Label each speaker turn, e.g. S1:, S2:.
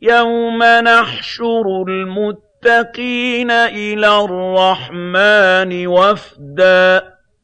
S1: يَوْمَ نَحْشُرُ الْمُتَّقِينَ إِلَى الرَّحْمَٰنِ وَفْدًا